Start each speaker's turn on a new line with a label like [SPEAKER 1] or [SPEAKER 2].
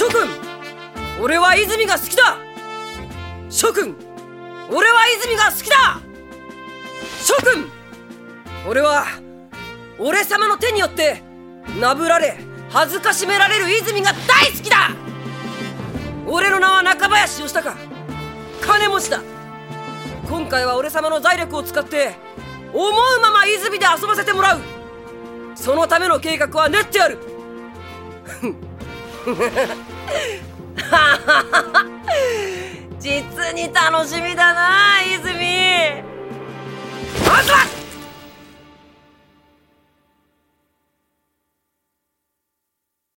[SPEAKER 1] 諸君俺は泉が好きだ。諸君俺は泉が好きだ。諸君俺は俺様の手によってなぶられ恥ずかしめられる泉が大好きだ。俺の名は中林義孝。金持ちだ。今回は俺様の財力を使って思うまま泉で遊ばせてもらう。そのための計画は練ってある。実に楽しみだな。